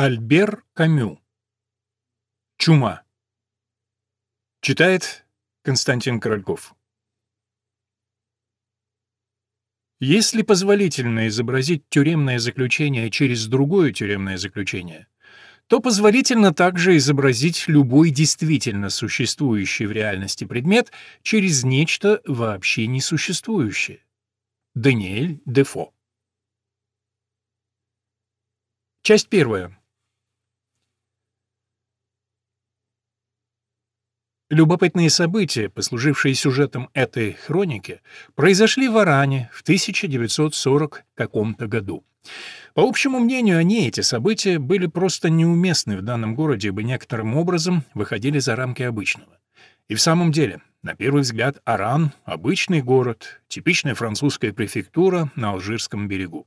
Альбер Камю. Чума. Читает Константин Корольков. Если позволительно изобразить тюремное заключение через другое тюремное заключение, то позволительно также изобразить любой действительно существующий в реальности предмет через нечто вообще несуществующее. Даниэль Дефо. Часть первая. Любопытные события, послужившие сюжетом этой хроники, произошли в Аране в 1940 каком-то году. По общему мнению, они, эти события, были просто неуместны в данном городе, ибо некоторым образом выходили за рамки обычного. И в самом деле, на первый взгляд, Аран — обычный город, типичная французская префектура на Алжирском берегу.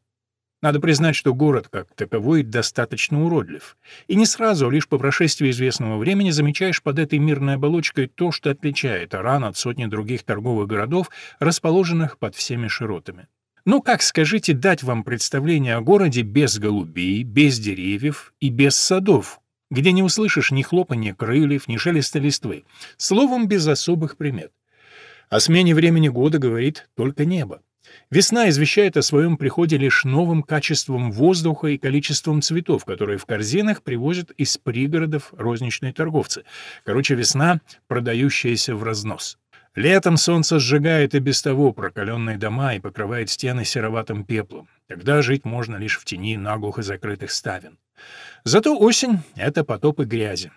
Надо признать, что город как таковой достаточно уродлив. И не сразу, а лишь по прошествии известного времени замечаешь под этой мирной оболочкой то, что отличает Аран от сотни других торговых городов, расположенных под всеми широтами. Ну как, скажите, дать вам представление о городе без голубей, без деревьев и без садов, где не услышишь ни хлопанья крыльев, ни шелеста листвы, словом, без особых примет. О смене времени года говорит только небо. Весна извещает о своем приходе лишь новым качеством воздуха и количеством цветов, которые в корзинах привозят из пригородов розничные торговцы. Короче, весна, продающаяся в разнос. Летом солнце сжигает и без того прокаленные дома и покрывает стены сероватым пеплом. Тогда жить можно лишь в тени наглухо закрытых ставен. Зато осень — это потопы грязи.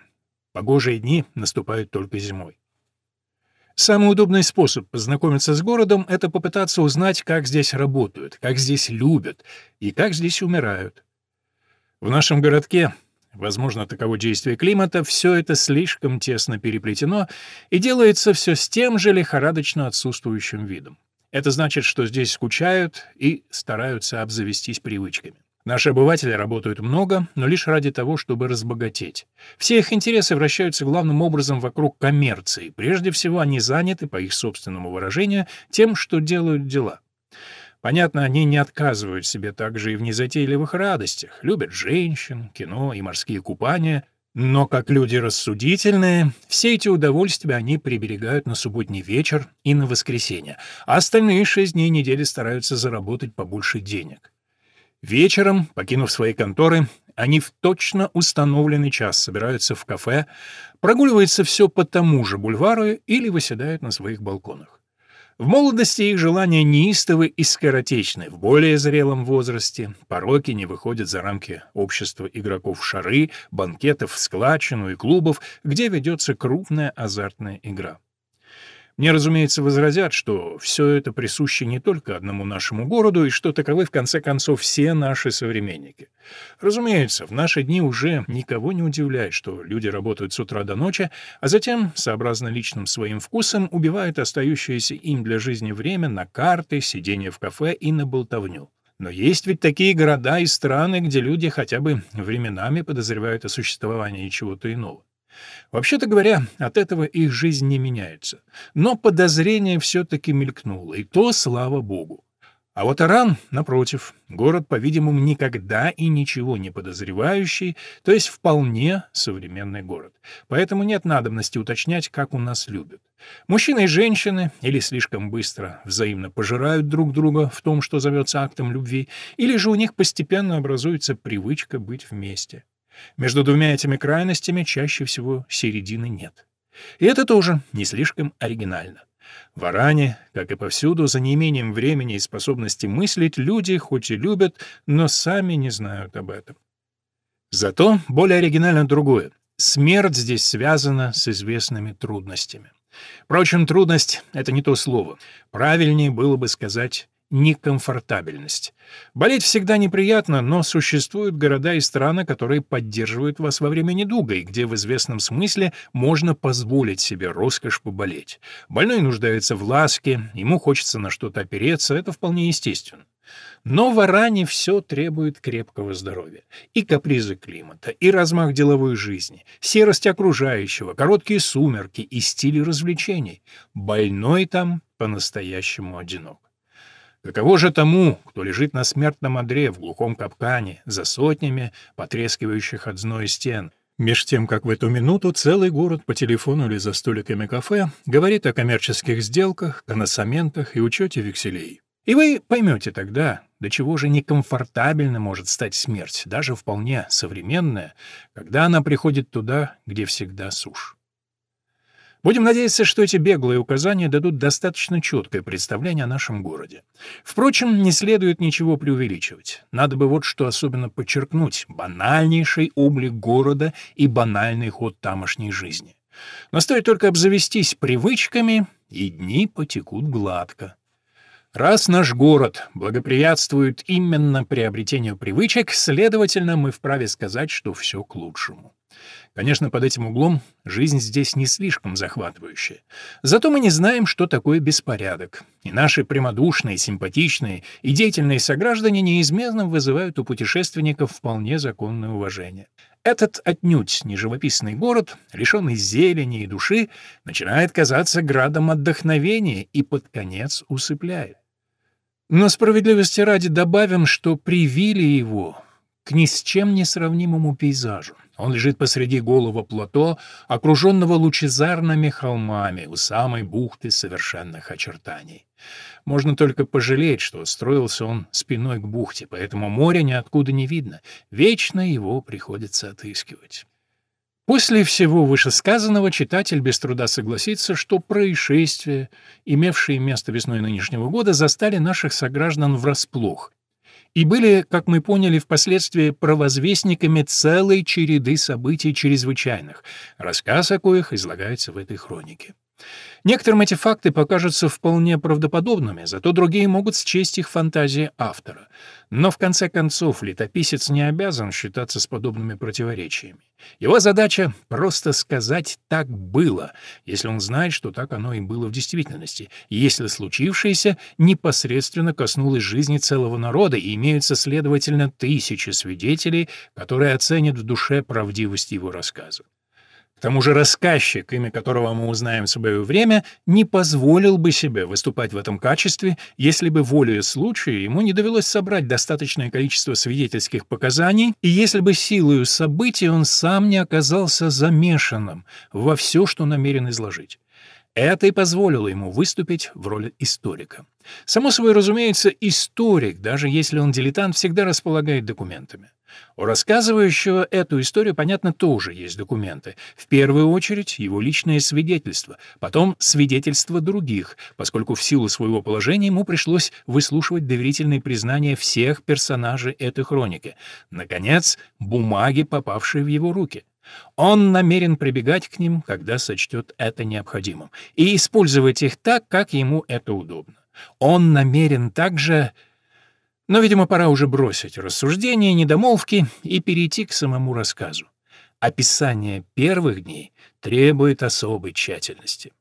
Погожие дни наступают только зимой. Самый удобный способ познакомиться с городом — это попытаться узнать, как здесь работают, как здесь любят и как здесь умирают. В нашем городке, возможно, таково действие климата, все это слишком тесно переплетено и делается все с тем же лихорадочно отсутствующим видом. Это значит, что здесь скучают и стараются обзавестись привычками. Наши обыватели работают много, но лишь ради того, чтобы разбогатеть. Все их интересы вращаются главным образом вокруг коммерции. Прежде всего, они заняты, по их собственному выражению, тем, что делают дела. Понятно, они не отказывают себе также и в незатейливых радостях, любят женщин, кино и морские купания, но как люди рассудительные, все эти удовольствия они приберегают на субботний вечер и на воскресенье, а остальные шесть дней недели стараются заработать побольше денег. Вечером, покинув свои конторы, они в точно установленный час собираются в кафе, прогуливаются все по тому же бульвару или выседают на своих балконах. В молодости их желания неистовы и скоротечны, в более зрелом возрасте пороки не выходят за рамки общества игроков шары, банкетов, складчину и клубов, где ведется крупная азартная игра. Мне, разумеется, возразят, что все это присуще не только одному нашему городу и что таковы, в конце концов, все наши современники. Разумеется, в наши дни уже никого не удивляет, что люди работают с утра до ночи, а затем, сообразно личным своим вкусам, убивают остающееся им для жизни время на карты, сидение в кафе и на болтовню. Но есть ведь такие города и страны, где люди хотя бы временами подозревают о существовании чего-то иного. Вообще-то говоря, от этого их жизнь не меняется. Но подозрение все-таки мелькнуло, и то слава богу. А вот Аран, напротив, город, по-видимому, никогда и ничего не подозревающий, то есть вполне современный город. Поэтому нет надобности уточнять, как у нас любят. Мужчины и женщины или слишком быстро взаимно пожирают друг друга в том, что зовется актом любви, или же у них постепенно образуется привычка быть вместе. Между двумя этими крайностями чаще всего середины нет. И это тоже не слишком оригинально. В Аране, как и повсюду, за неимением времени и способности мыслить, люди хоть и любят, но сами не знают об этом. Зато более оригинально другое. Смерть здесь связана с известными трудностями. Впрочем, трудность — это не то слово. Правильнее было бы сказать некомфортабельность. Болеть всегда неприятно, но существуют города и страны, которые поддерживают вас во время недуга, и где в известном смысле можно позволить себе роскошь поболеть. Больной нуждается в ласке, ему хочется на что-то опереться, это вполне естественно. Но в Аране все требует крепкого здоровья. И капризы климата, и размах деловой жизни, серость окружающего, короткие сумерки и стили развлечений. Больной там по-настоящему одинок. Каково же тому, кто лежит на смертном одре в глухом капкане, за сотнями потрескивающих от зноя стен, меж тем, как в эту минуту целый город по телефону или за столиками кафе говорит о коммерческих сделках, коносаментах и учете векселей. И вы поймете тогда, до чего же некомфортабельно может стать смерть, даже вполне современная, когда она приходит туда, где всегда сушь. Будем надеяться, что эти беглые указания дадут достаточно четкое представление о нашем городе. Впрочем, не следует ничего преувеличивать. Надо бы вот что особенно подчеркнуть — банальнейший облик города и банальный ход тамошней жизни. Но стоит только обзавестись привычками, и дни потекут гладко. Раз наш город благоприятствует именно приобретению привычек, следовательно, мы вправе сказать, что все к лучшему. Конечно, под этим углом жизнь здесь не слишком захватывающая. Зато мы не знаем, что такое беспорядок. И наши прямодушные, симпатичные и деятельные сограждане неизменно вызывают у путешественников вполне законное уважение. Этот отнюдь не живописный город, лишенный зелени и души, начинает казаться градом отдохновения и под конец усыпляет. Но справедливости ради добавим, что привили его к ни с чем не сравнимому пейзажу. Он лежит посреди голого плато, окруженного лучезарными холмами у самой бухты совершенных очертаний. Можно только пожалеть, что строился он спиной к бухте, поэтому море ниоткуда не видно, вечно его приходится отыскивать. После всего вышесказанного читатель без труда согласится, что происшествия, имевшие место весной нынешнего года, застали наших сограждан врасплох и были, как мы поняли впоследствии, провозвестниками целой череды событий чрезвычайных, рассказ о коих излагается в этой хронике. Некоторым эти факты покажутся вполне правдоподобными, зато другие могут счесть их фантазии автора. Но в конце концов летописец не обязан считаться с подобными противоречиями. Его задача — просто сказать «так было», если он знает, что так оно и было в действительности, если случившееся непосредственно коснулось жизни целого народа и имеются, следовательно, тысячи свидетелей, которые оценят в душе правдивость его рассказа. Тому же рассказчик, имя которого мы узнаем в свое время, не позволил бы себе выступать в этом качестве, если бы волею случая ему не довелось собрать достаточное количество свидетельских показаний, и если бы силою событий он сам не оказался замешанным во все, что намерен изложить. Это и позволило ему выступить в роли историка. Само собой разумеется, историк, даже если он дилетант, всегда располагает документами. У рассказывающего эту историю, понятно, тоже есть документы. В первую очередь его личное свидетельство, потом свидетельство других, поскольку в силу своего положения ему пришлось выслушивать доверительные признания всех персонажей этой хроники. Наконец, бумаги, попавшие в его руки. Он намерен прибегать к ним, когда сочтет это необходимым, и использовать их так, как ему это удобно. Он намерен также но, видимо, пора уже бросить рассуждения, недомолвки и перейти к самому рассказу. Описание первых дней требует особой тщательности.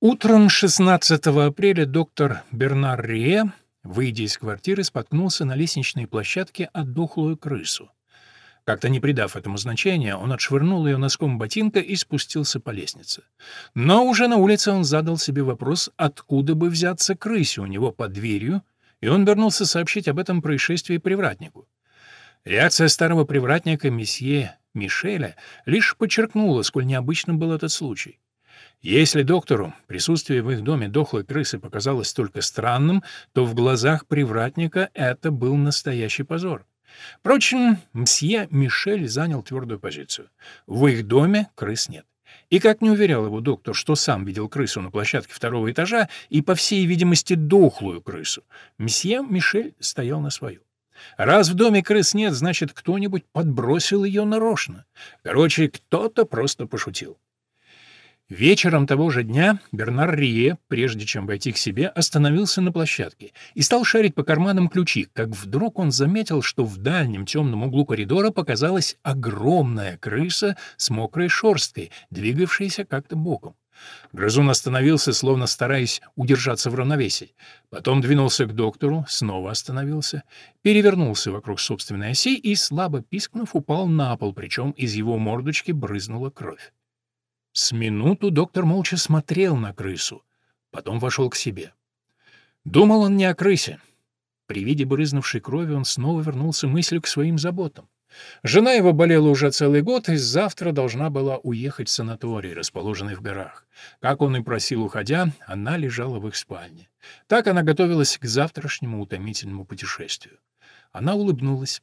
Утром 16 апреля доктор Бернар Рие, выйдя из квартиры, споткнулся на лестничной площадке от дохлую крысу. Как-то не придав этому значения, он отшвырнул ее носком ботинка и спустился по лестнице. Но уже на улице он задал себе вопрос, откуда бы взяться крысе у него под дверью, и он вернулся сообщить об этом происшествии привратнику. Реакция старого привратника месье Мишеля лишь подчеркнула, сколь необычным был этот случай. Если доктору присутствие в их доме дохлой крысы показалось только странным, то в глазах привратника это был настоящий позор. Впрочем, мсье Мишель занял твердую позицию. В их доме крыс нет. И как не уверял его доктор, что сам видел крысу на площадке второго этажа и, по всей видимости, дохлую крысу, мсье Мишель стоял на свою. Раз в доме крыс нет, значит, кто-нибудь подбросил ее нарочно. Короче, кто-то просто пошутил. Вечером того же дня Бернар Рие, прежде чем войти к себе, остановился на площадке и стал шарить по карманам ключи, как вдруг он заметил, что в дальнем темном углу коридора показалась огромная крыса с мокрой шерсткой, двигавшаяся как-то боком. Грызун остановился, словно стараясь удержаться в равновесии. Потом двинулся к доктору, снова остановился, перевернулся вокруг собственной оси и, слабо пискнув, упал на пол, причем из его мордочки брызнула кровь. С минуту доктор молча смотрел на крысу. потом вошел к себе. Думал он не о крысе. При виде брызнувшей крови он снова вернулся мыслью к своим заботам. Жена его болела уже целый год и завтра должна была уехать в санаторий, расположенный в горах. Как он и просил, уходя, она лежала в их спальне. Так она готовилась к завтрашнему утомительному путешествию. Она улыбнулась.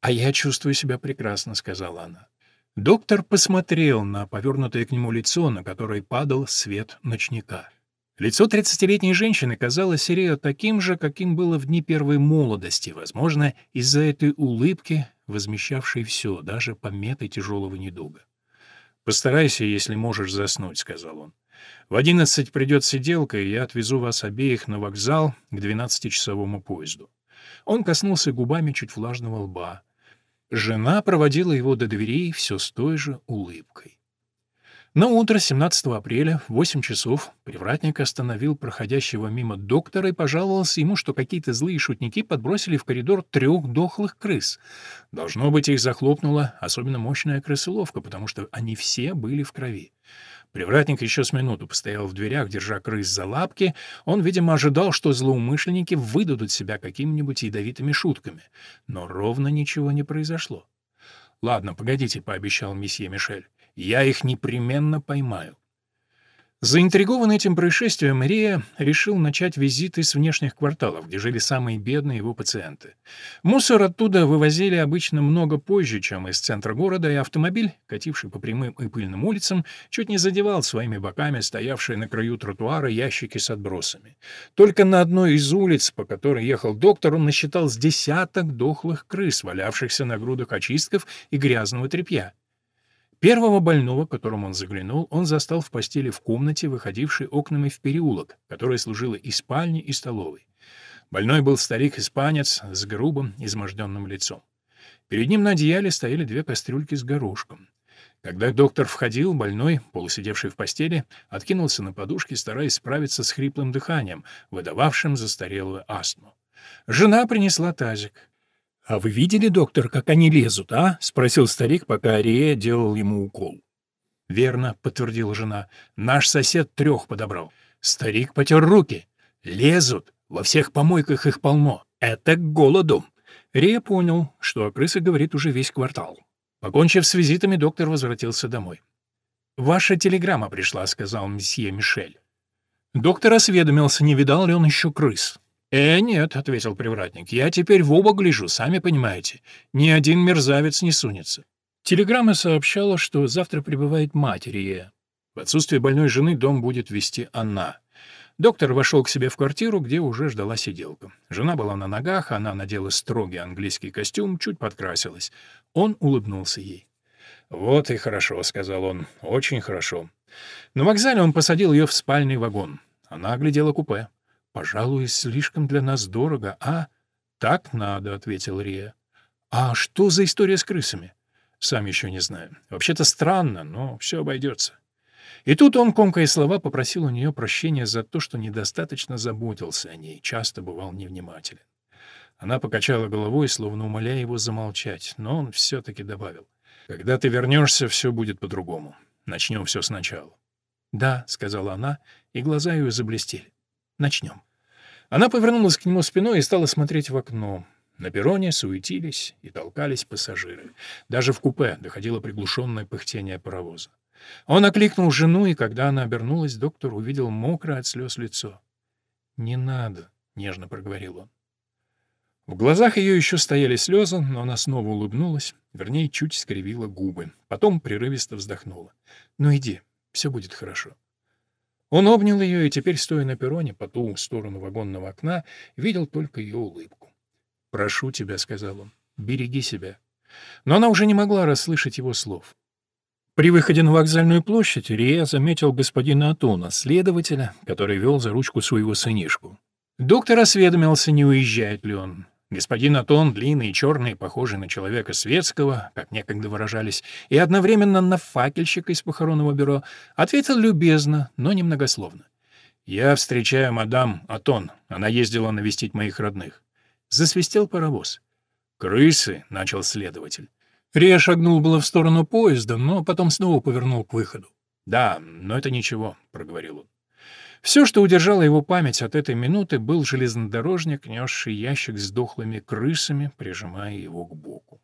«А я чувствую себя прекрасно», — сказала она. Доктор посмотрел на повернутое к нему лицо, на которое падал свет ночника. Лицо тридцатилетней женщины казалось Сирео таким же, каким было в дни первой молодости, возможно, из-за этой улыбки, возмещавшей все, даже пометы тяжелого недуга. «Постарайся, если можешь заснуть», — сказал он. «В одиннадцать придет сиделка, и я отвезу вас обеих на вокзал к двенадцатичасовому поезду». Он коснулся губами чуть влажного лба. Жена проводила его до дверей все с той же улыбкой. На утро 17 апреля в 8 часов привратник остановил проходящего мимо доктора и пожаловался ему, что какие-то злые шутники подбросили в коридор трех дохлых крыс. Должно быть, их захлопнула особенно мощная крысоловка, потому что они все были в крови. Привратник еще с минуту постоял в дверях, держа крыс за лапки. Он, видимо, ожидал, что злоумышленники выдадут себя какими-нибудь ядовитыми шутками. Но ровно ничего не произошло. «Ладно, погодите», — пообещал месье Мишель. «Я их непременно поймаю». Заинтригованный этим происшествием, Рия решил начать визиты с внешних кварталов, где жили самые бедные его пациенты. Мусор оттуда вывозили обычно много позже, чем из центра города, и автомобиль, кативший по прямым и пыльным улицам, чуть не задевал своими боками стоявшие на краю тротуара ящики с отбросами. Только на одной из улиц, по которой ехал доктор, он насчитал с десяток дохлых крыс, валявшихся на грудах очистков и грязного тряпья. Первого больного, к которому он заглянул, он застал в постели в комнате, выходившей окнами в переулок, которая служила и спальней, и столовой. Больной был старик-испанец с грубым, изможденным лицом. Перед ним на одеяле стояли две кастрюльки с горошком. Когда доктор входил, больной, полусидевший в постели, откинулся на подушке, стараясь справиться с хриплым дыханием, выдававшим застарелую астму. Жена принесла тазик. «А вы видели, доктор, как они лезут, а?» — спросил старик, пока Ария делал ему укол. «Верно», — подтвердила жена. «Наш сосед трех подобрал». Старик потер руки. «Лезут. Во всех помойках их полно. Это к голоду». Рия понял, что о крысе говорит уже весь квартал. Покончив с визитами, доктор возвратился домой. «Ваша телеграмма пришла», — сказал месье Мишель. Доктор осведомился, не видал ли он еще крыс. «Э, нет», — ответил привратник, — «я теперь в оба гляжу, сами понимаете. Ни один мерзавец не сунется». Телеграмма сообщала, что завтра прибывает матери. В отсутствие больной жены дом будет вести она. Доктор вошел к себе в квартиру, где уже ждала сиделка. Жена была на ногах, она надела строгий английский костюм, чуть подкрасилась. Он улыбнулся ей. «Вот и хорошо», — сказал он, — «очень хорошо». На вокзале он посадил ее в спальный вагон. Она оглядела купе. «Пожалуй, слишком для нас дорого, а?» «Так надо», — ответил Рия. «А что за история с крысами?» «Сам еще не знаю. Вообще-то странно, но все обойдется». И тут он, комкая слова, попросил у нее прощения за то, что недостаточно заботился о ней, часто бывал невнимателен. Она покачала головой, словно умоляя его замолчать, но он все-таки добавил. «Когда ты вернешься, все будет по-другому. Начнем все сначала». «Да», — сказала она, и глаза ее заблестели. «Начнем». Она повернулась к нему спиной и стала смотреть в окно. На перроне суетились и толкались пассажиры. Даже в купе доходило приглушенное пыхтение паровоза. Он окликнул жену, и когда она обернулась, доктор увидел мокрое от слез лицо. «Не надо», — нежно проговорил он. В глазах ее еще стояли слезы, но она снова улыбнулась, вернее, чуть скривила губы. Потом прерывисто вздохнула. «Ну иди, все будет хорошо». Он обнял ее и теперь, стоя на перроне по ту сторону вагонного окна, видел только ее улыбку. «Прошу тебя», — сказал он, — «береги себя». Но она уже не могла расслышать его слов. При выходе на вокзальную площадь Рия заметил господина Атона, следователя, который вел за ручку своего сынишку. Доктор осведомился, не уезжает ли он. Господин Атон, длинный и черный, похожий на человека светского, как некогда выражались, и одновременно на факельщика из похоронного бюро, ответил любезно, но немногословно. «Я встречаю мадам Атон. Она ездила навестить моих родных». Засвистел паровоз. «Крысы», — начал следователь. Рия шагнул было в сторону поезда, но потом снова повернул к выходу. «Да, но это ничего», — проговорил он. Все, что удержало его память от этой минуты, был железнодорожник, несший ящик с дохлыми крысами, прижимая его к боку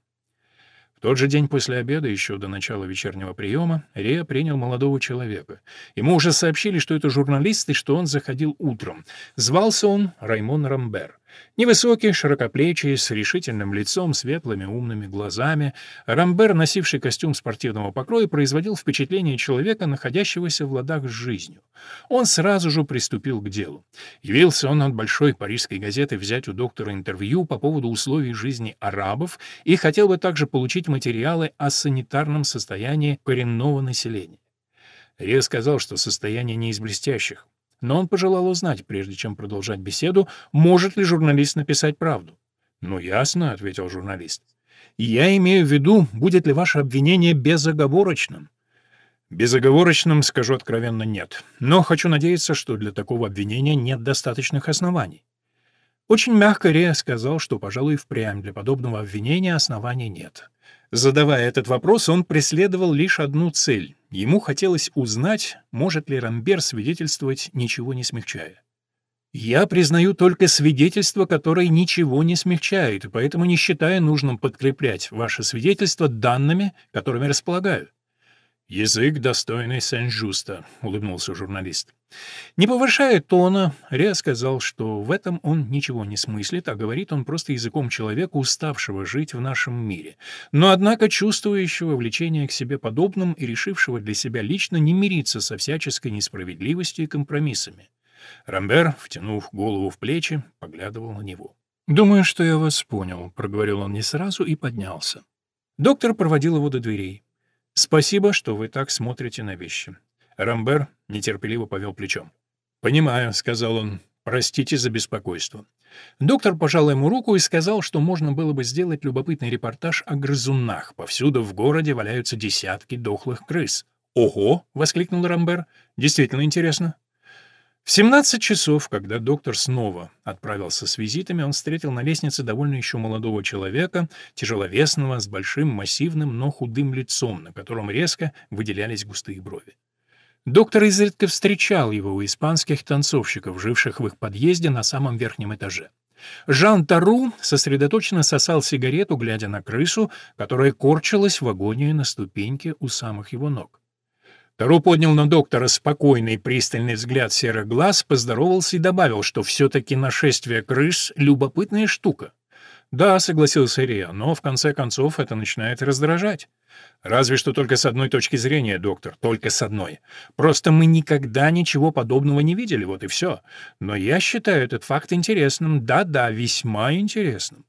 тот же день после обеда, еще до начала вечернего приема, Рея принял молодого человека. Ему уже сообщили, что это журналист и что он заходил утром. Звался он Раймон Рамбер. Невысокий, широкоплечий, с решительным лицом, светлыми умными глазами, Рамбер, носивший костюм спортивного покроя, производил впечатление человека, находящегося в ладах с жизнью. Он сразу же приступил к делу. Явился он от большой парижской газеты взять у доктора интервью по поводу условий жизни арабов и хотел бы также получить материалы о санитарном состоянии коренного населения. Ре сказал, что состояние не из блестящих но он пожелал узнать, прежде чем продолжать беседу, может ли журналист написать правду. «Ну, ясно», — ответил журналист. «Я имею в виду, будет ли ваше обвинение безоговорочным». «Безоговорочным, скажу откровенно, нет. Но хочу надеяться, что для такого обвинения нет достаточных оснований». Очень мягко Ре сказал, что, пожалуй, впрямь для подобного обвинения оснований нет. Задавая этот вопрос, он преследовал лишь одну цель. Ему хотелось узнать, может ли Рамбер свидетельствовать, ничего не смягчая. «Я признаю только свидетельство, которое ничего не смягчает, и поэтому не считаю нужным подкреплять ваше свидетельство данными, которыми располагаю. «Язык, достойный Сен-Жуста», — улыбнулся журналист. Не повышая тона, Ре сказал, что в этом он ничего не смыслит, а говорит он просто языком человека, уставшего жить в нашем мире, но, однако, чувствующего влечение к себе подобным и решившего для себя лично не мириться со всяческой несправедливостью и компромиссами. Рамбер, втянув голову в плечи, поглядывал на него. «Думаю, что я вас понял», — проговорил он не сразу и поднялся. Доктор проводил его до дверей. «Спасибо, что вы так смотрите на вещи». Рамбер нетерпеливо повел плечом. «Понимаю», — сказал он, — «простите за беспокойство». Доктор пожал ему руку и сказал, что можно было бы сделать любопытный репортаж о грызунах. Повсюду в городе валяются десятки дохлых крыс. «Ого!» — воскликнул Рамбер. «Действительно интересно». В 17 часов, когда доктор снова отправился с визитами, он встретил на лестнице довольно еще молодого человека, тяжеловесного, с большим массивным, но худым лицом, на котором резко выделялись густые брови. Доктор изредка встречал его у испанских танцовщиков, живших в их подъезде на самом верхнем этаже. Жан Тару сосредоточенно сосал сигарету, глядя на крысу, которая корчилась в агонии на ступеньке у самых его ног. Таро поднял на доктора спокойный пристальный взгляд серых глаз, поздоровался и добавил, что все-таки нашествие крыс — любопытная штука. «Да», — согласился Риа, — «но в конце концов это начинает раздражать». «Разве что только с одной точки зрения, доктор, только с одной. Просто мы никогда ничего подобного не видели, вот и все. Но я считаю этот факт интересным, да-да, весьма интересным».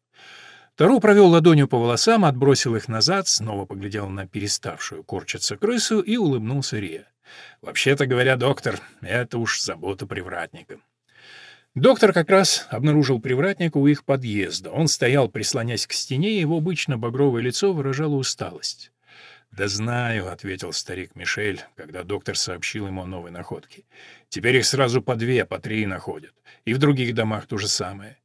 Тару провел ладонью по волосам, отбросил их назад, снова поглядел на переставшую корчиться крысу и улыбнулся Рия. «Вообще-то говоря, доктор, это уж забота привратника». Доктор как раз обнаружил привратника у их подъезда. Он стоял, прислонясь к стене, и его обычно багровое лицо выражало усталость. «Да знаю», — ответил старик Мишель, когда доктор сообщил ему о новой находке. «Теперь их сразу по две, по три находят. И в других домах то же самое.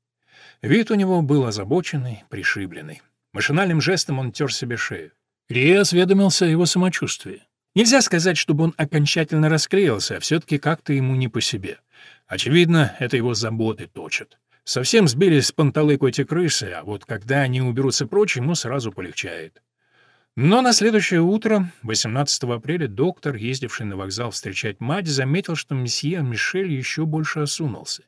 Вид у него был озабоченный, пришибленный. Машинальным жестом он тер себе шею. Рия осведомился о его самочувствии. Нельзя сказать, чтобы он окончательно расклеился, а все-таки как-то ему не по себе. Очевидно, это его заботы точат. Совсем сбились с панталыку эти крысы, а вот когда они уберутся прочь, ему сразу полегчает. Но на следующее утро, 18 апреля, доктор, ездивший на вокзал встречать мать, заметил, что месье Мишель еще больше осунулся.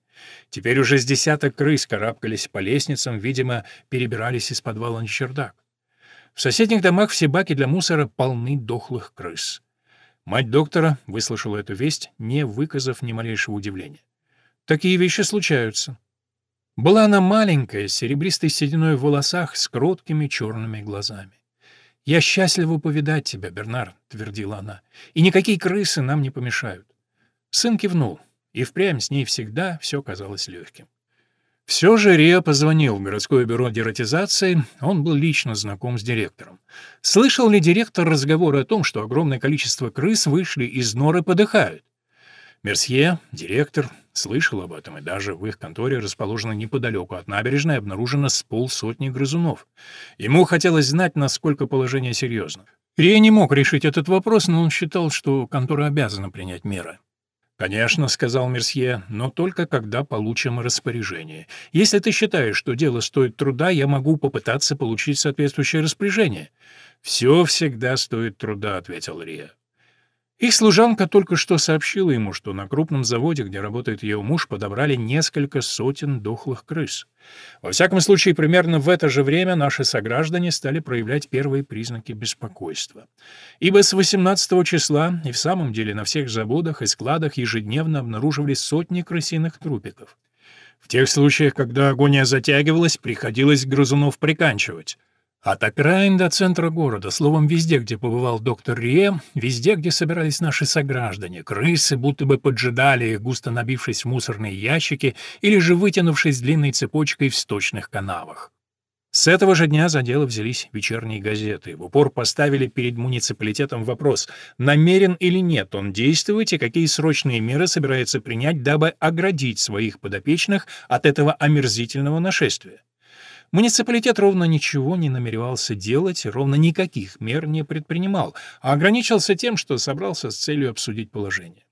Теперь уже с десяток крыс карабкались по лестницам, видимо, перебирались из подвала на чердак. В соседних домах все баки для мусора полны дохлых крыс. Мать доктора выслушала эту весть, не выказав ни малейшего удивления. Такие вещи случаются. Была она маленькая, с серебристой сединой в волосах, с кроткими черными глазами. «Я счастлива повидать тебя, Бернар», — твердила она, — «и никакие крысы нам не помешают». Сын кивнул. И впрямь с ней всегда все казалось легким. Все же Рио позвонил в городское бюро дератизации, он был лично знаком с директором. Слышал ли директор разговоры о том, что огромное количество крыс вышли из норы и подыхают? Мерсье, директор, слышал об этом, и даже в их конторе, расположенной неподалеку от набережной, обнаружено с полсотни грызунов. Ему хотелось знать, насколько положение серьезно. Рия не мог решить этот вопрос, но он считал, что контора обязана принять меры. «Конечно», — сказал Мерсье, — «но только когда получим распоряжение. Если ты считаешь, что дело стоит труда, я могу попытаться получить соответствующее распоряжение». «Все всегда стоит труда», — ответил Рия. Их служанка только что сообщила ему, что на крупном заводе, где работает ее муж, подобрали несколько сотен дохлых крыс. Во всяком случае, примерно в это же время наши сограждане стали проявлять первые признаки беспокойства. Ибо с 18 числа и в самом деле на всех заводах и складах ежедневно обнаруживали сотни крысиных трупиков. В тех случаях, когда агония затягивалась, приходилось грызунов приканчивать. От окраин до центра города, словом, везде, где побывал доктор Рие, везде, где собирались наши сограждане, крысы будто бы поджидали их, густо набившись в мусорные ящики или же вытянувшись длинной цепочкой в сточных канавах. С этого же дня за дело взялись вечерние газеты. В упор поставили перед муниципалитетом вопрос, намерен или нет он действовать и какие срочные меры собирается принять, дабы оградить своих подопечных от этого омерзительного нашествия. Муниципалитет ровно ничего не намеревался делать, ровно никаких мер не предпринимал, а ограничился тем, что собрался с целью обсудить положение.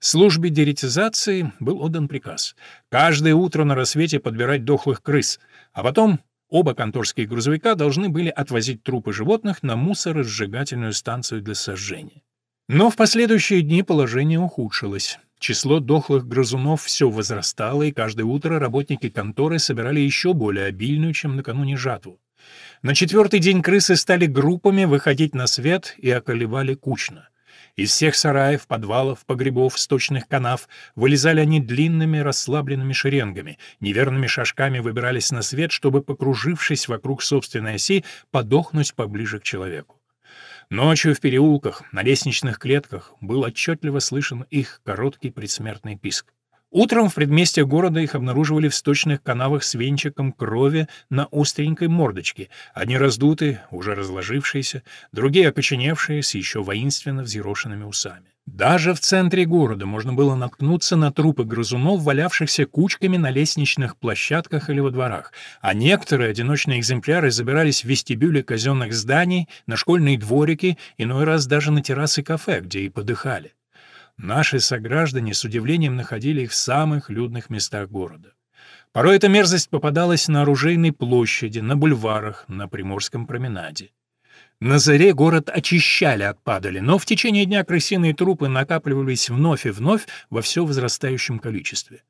Службе деретизации был отдан приказ каждое утро на рассвете подбирать дохлых крыс, а потом оба конторские грузовика должны были отвозить трупы животных на мусоросжигательную станцию для сожжения. Но в последующие дни положение ухудшилось. Число дохлых грызунов все возрастало, и каждое утро работники конторы собирали еще более обильную, чем накануне жатву. На четвертый день крысы стали группами выходить на свет и околевали кучно. Из всех сараев, подвалов, погребов, сточных канав вылезали они длинными расслабленными шеренгами, неверными шажками выбирались на свет, чтобы, покружившись вокруг собственной оси, подохнуть поближе к человеку. Ночью в переулках, на лестничных клетках был отчетливо слышен их короткий предсмертный писк. Утром в предместьях города их обнаруживали в сточных канавах с венчиком крови на остренькой мордочке, одни раздутые, уже разложившиеся, другие окоченевшие, с еще воинственно взъерошенными усами. Даже в центре города можно было наткнуться на трупы грызунов, валявшихся кучками на лестничных площадках или во дворах, а некоторые одиночные экземпляры забирались в вестибюли казенных зданий, на школьные дворики, иной раз даже на террасы кафе, где и подыхали. Наши сограждане с удивлением находили их в самых людных местах города. Порой эта мерзость попадалась на оружейной площади, на бульварах, на Приморском променаде. На заре город очищали от падали, но в течение дня крысиные трупы накапливались вновь и вновь во все возрастающем количестве.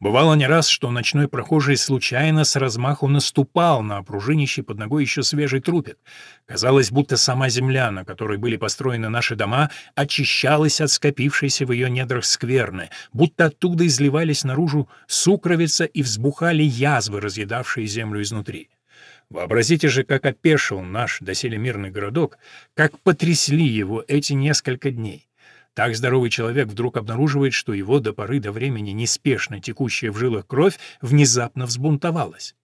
Бывало не раз, что ночной прохожий случайно с размаху наступал на пружинищий под ногой еще свежий трупик. Казалось, будто сама земля, на которой были построены наши дома, очищалась от скопившейся в ее недрах скверны, будто оттуда изливались наружу сукровица и взбухали язвы, разъедавшие землю изнутри. Вообразите же, как опешил наш доселе мирный городок, как потрясли его эти несколько дней. Так здоровый человек вдруг обнаруживает, что его до поры до времени неспешно текущая в жилах кровь внезапно взбунтовалась.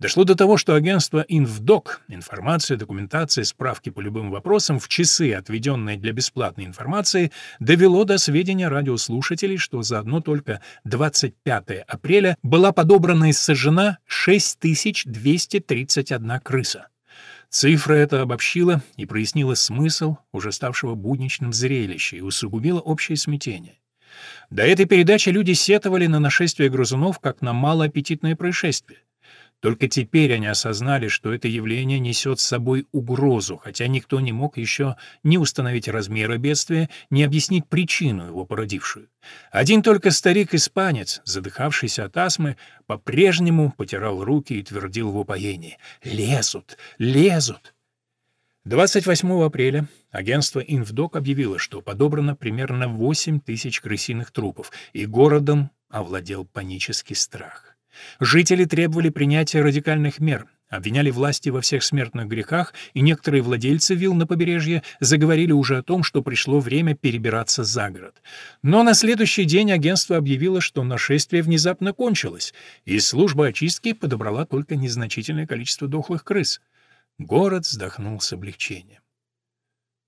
Дошло до того, что агентство «Инвдок» — информация, документация, справки по любым вопросам в часы, отведенные для бесплатной информации, довело до сведения радиослушателей, что за одно только 25 апреля была подобрана и сожжена 6231 крыса. Цифра эта обобщила и прояснила смысл уже ставшего будничным зрелища и усугубила общее смятение. До этой передачи люди сетовали на нашествие грызунов как на малоаппетитное происшествие. Только теперь они осознали, что это явление несет с собой угрозу, хотя никто не мог еще ни установить размеры бедствия, ни объяснить причину его породившую. Один только старик-испанец, задыхавшийся от астмы, по-прежнему потирал руки и твердил в упоении «Лезут! Лезут!» 28 апреля агентство «Инвдок» объявило, что подобрано примерно 8 тысяч крысиных трупов, и городом овладел панический страх. Жители требовали принятия радикальных мер, обвиняли власти во всех смертных грехах, и некоторые владельцы вилл на побережье заговорили уже о том, что пришло время перебираться за город. Но на следующий день агентство объявило, что нашествие внезапно кончилось, и служба очистки подобрала только незначительное количество дохлых крыс. Город вздохнул с облегчением.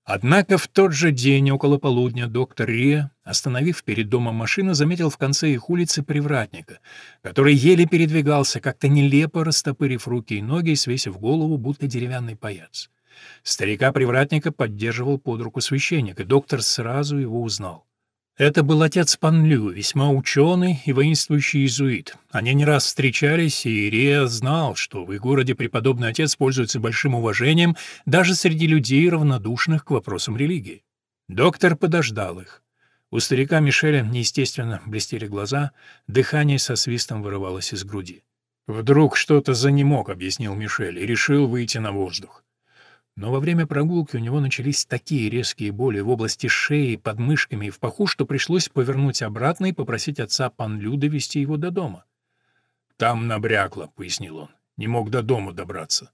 Однако в тот же день, около полудня, доктор Риа, остановив перед домом машину, заметил в конце их улицы привратника, который еле передвигался, как-то нелепо растопырив руки и ноги и свесив голову, будто деревянный паяц. Старика-привратника поддерживал под руку священник, и доктор сразу его узнал. Это был отец Панлю, весьма ученый и воинствующий иезуит. Они не раз встречались, и Ирия знал, что в их городе преподобный отец пользуется большим уважением даже среди людей, равнодушных к вопросам религии. Доктор подождал их. У старика Мишеля неестественно блестели глаза, дыхание со свистом вырывалось из груди. «Вдруг что-то занемог», — объяснил Мишель, и решил выйти на воздух. Но во время прогулки у него начались такие резкие боли в области шеи, под мышками и в паху, что пришлось повернуть обратно и попросить отца Панлю довести его до дома. «Там набрякло», — пояснил он. «Не мог до дома добраться».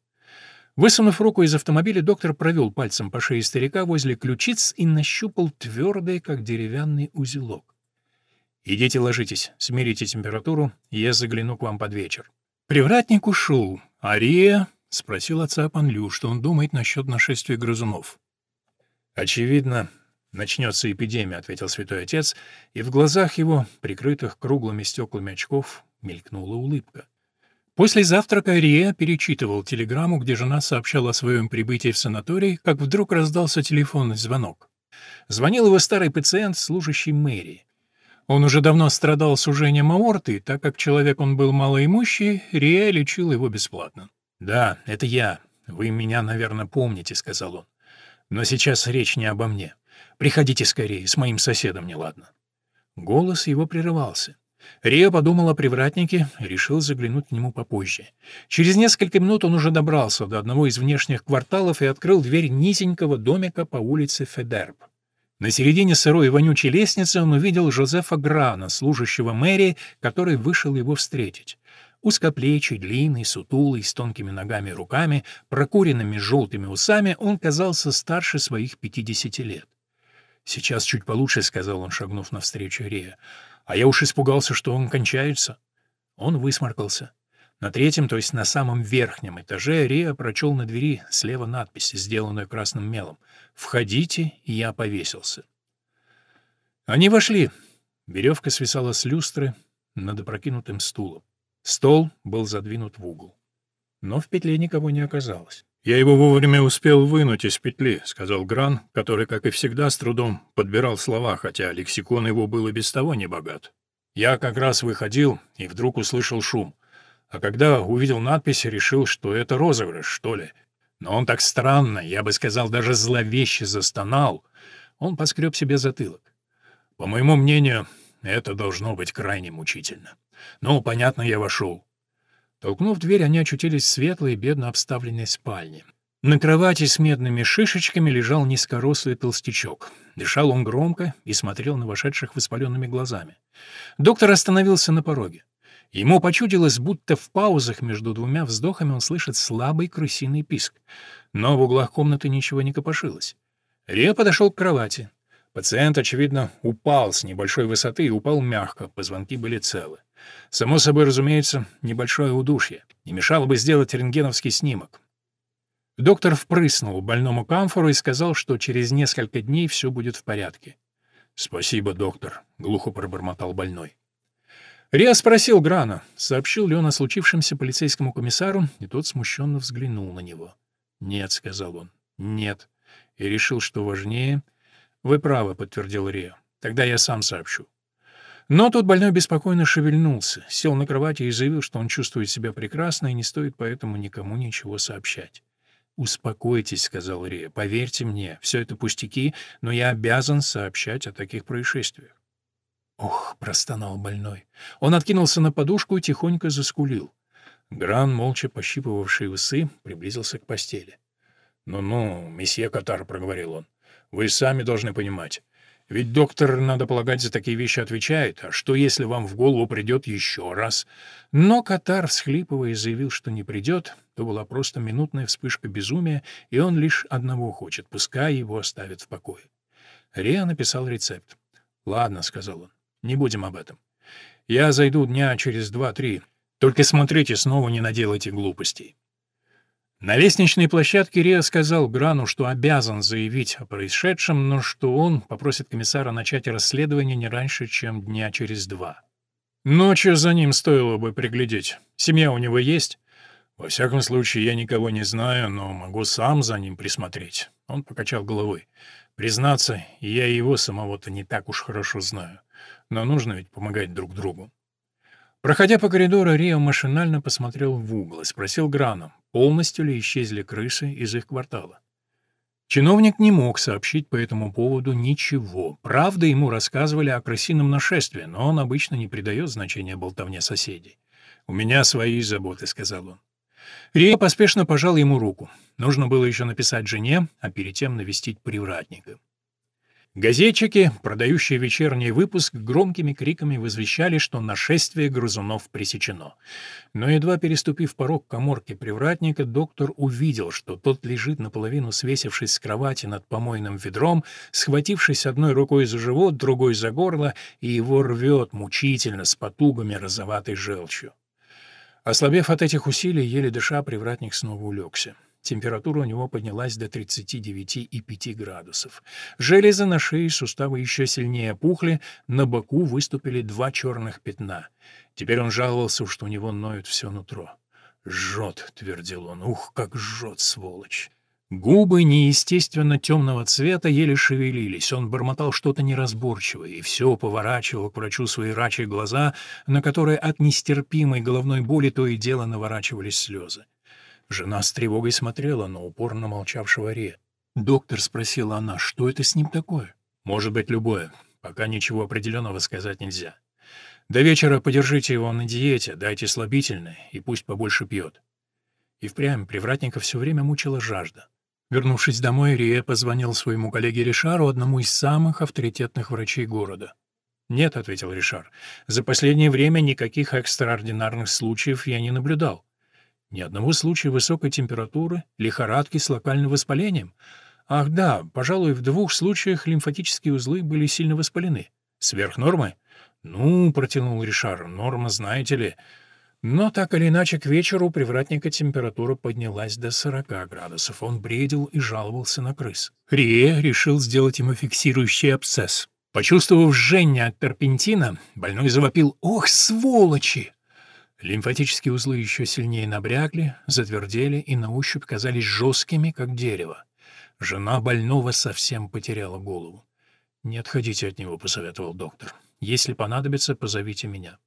Высунув руку из автомобиля, доктор провел пальцем по шее старика возле ключиц и нащупал твердый, как деревянный узелок. «Идите ложитесь, смирите температуру, я загляну к вам под вечер». Привратник ушел, а Рия — спросил отца Панлю, что он думает насчет нашествия грызунов. «Очевидно, начнется эпидемия», — ответил святой отец, и в глазах его, прикрытых круглыми стеклами очков, мелькнула улыбка. После завтрака Рия перечитывал телеграмму, где жена сообщала о своем прибытии в санаторий, как вдруг раздался телефонный звонок. Звонил его старый пациент, служащий мэрии. Он уже давно страдал сужением аорты, так как человек он был малоимущий, Рия лечил его бесплатно. «Да, это я. Вы меня, наверное, помните», — сказал он. «Но сейчас речь не обо мне. Приходите скорее, с моим соседом неладно». Голос его прерывался. Рио подумал о привратнике и решил заглянуть к нему попозже. Через несколько минут он уже добрался до одного из внешних кварталов и открыл дверь низенького домика по улице Федерб. На середине сырой и вонючей лестницы он увидел Жозефа Грана, служащего мэрии, который вышел его встретить. Узкоплечий, длинный, сутулый, с тонкими ногами и руками, прокуренными желтыми усами, он казался старше своих пятидесяти лет. «Сейчас чуть получше», — сказал он, шагнув навстречу Рея. «А я уж испугался, что он кончается». Он высморкался. На третьем, то есть на самом верхнем этаже, Рея прочел на двери слева надпись, сделанную красным мелом. «Входите, я повесился». Они вошли. Веревка свисала с люстры над опрокинутым стулом. Стол был задвинут в угол. Но в петле никого не оказалось. «Я его вовремя успел вынуть из петли», — сказал Гран, который, как и всегда, с трудом подбирал слова, хотя лексикон его был и без того не богат. Я как раз выходил и вдруг услышал шум. А когда увидел надпись, решил, что это розыгрыш, что ли. Но он так странно, я бы сказал, даже зловеще застонал. Он поскреб себе затылок. По моему мнению, это должно быть крайне мучительно. Ну, понятно, я вошел. Толкнув дверь, они очутились в светлой, бедно обставленной спальне. На кровати с медными шишечками лежал низкорослый толстячок. Дышал он громко и смотрел на вошедших воспаленными глазами. Доктор остановился на пороге. Ему почудилось, будто в паузах между двумя вздохами он слышит слабый крысиный писк. Но в углах комнаты ничего не копошилось. Риа подошел к кровати. Пациент, очевидно, упал с небольшой высоты и упал мягко, позвонки были целы. Само собой, разумеется, небольшое удушье. Не мешало бы сделать рентгеновский снимок. Доктор впрыснул больному камфору и сказал, что через несколько дней все будет в порядке. «Спасибо, доктор», — глухо пробормотал больной. Риа спросил Грана, сообщил ли он о случившемся полицейскому комиссару, и тот смущенно взглянул на него. «Нет», — сказал он, — «нет». И решил, что важнее — «Вы правы», — подтвердил Рио. «Тогда я сам сообщу». Но тут больной беспокойно шевельнулся, сел на кровати и заявил, что он чувствует себя прекрасно и не стоит поэтому никому ничего сообщать. «Успокойтесь», — сказал Рия. «Поверьте мне, все это пустяки, но я обязан сообщать о таких происшествиях». «Ох», — простонал больной. Он откинулся на подушку и тихонько заскулил. Гран, молча пощипывавший усы, приблизился к постели. «Ну-ну, месье Катар», — проговорил он. Вы сами должны понимать. Ведь доктор, надо полагать, за такие вещи отвечает. А что, если вам в голову придет еще раз? Но Катар, всхлипывая, заявил, что не придет. То была просто минутная вспышка безумия, и он лишь одного хочет, пускай его оставят в покое. Риа написал рецепт. «Ладно», — сказал он, — «не будем об этом. Я зайду дня через два-три. Только смотрите, снова не наделайте глупостей». На лестничной площадке Риа сказал Грану, что обязан заявить о происшедшем, но что он попросит комиссара начать расследование не раньше, чем дня через два. Ночью за ним стоило бы приглядеть. Семья у него есть? Во всяком случае, я никого не знаю, но могу сам за ним присмотреть. Он покачал головой. «Признаться, я его самого-то не так уж хорошо знаю. Но нужно ведь помогать друг другу». Проходя по коридору, Рио машинально посмотрел в угол и спросил Грана, полностью ли исчезли крысы из их квартала. Чиновник не мог сообщить по этому поводу ничего. Правда, ему рассказывали о крысином нашествии, но он обычно не придает значения болтовне соседей. «У меня свои заботы», — сказал он. Рия поспешно пожал ему руку. Нужно было еще написать жене, а перед тем навестить привратника. Газетчики, продающие вечерний выпуск, громкими криками возвещали, что нашествие грызунов пресечено. Но едва переступив порог коморки привратника, доктор увидел, что тот лежит наполовину свесившись с кровати над помойным ведром, схватившись одной рукой за живот, другой за горло, и его рвет мучительно с потугами розоватой желчью. Ослабев от этих усилий, еле дыша, привратник снова улегся. Температура у него поднялась до 39,5 градусов. Железы на шее и суставы еще сильнее опухли, на боку выступили два черных пятна. Теперь он жаловался, что у него ноет все нутро. «Жжет», — твердил он, — «ух, как жжет, сволочь!» Губы неестественно темного цвета еле шевелились, он бормотал что-то неразборчивое и все поворачивал к врачу свои рачьи глаза, на которые от нестерпимой головной боли то и дело наворачивались слезы. Жена с тревогой смотрела на упорно молчавшего Ре. «Доктор», — спросила она, — «что это с ним такое?» «Может быть, любое. Пока ничего определенного сказать нельзя. До вечера подержите его на диете, дайте слабительное, и пусть побольше пьет». И впрямь привратника все время мучила жажда. Вернувшись домой, Рие позвонил своему коллеге Ришару, одному из самых авторитетных врачей города. «Нет», — ответил Ришар, — «за последнее время никаких экстраординарных случаев я не наблюдал. Ни одного случая высокой температуры, лихорадки с локальным воспалением. Ах да, пожалуй, в двух случаях лимфатические узлы были сильно воспалены. Сверх нормы? Ну, протянул Ришар, норма, знаете ли. Но так или иначе к вечеру у привратника температура поднялась до 40 градусов. Он бредил и жаловался на крыс. Рие решил сделать ему фиксирующий абсцесс. Почувствовав жжение от терпентина, больной завопил «Ох, сволочи!» Лимфатические узлы еще сильнее набрякли, затвердели и на ощупь казались жесткими, как дерево. Жена больного совсем потеряла голову. «Не отходите от него», — посоветовал доктор. «Если понадобится, позовите меня».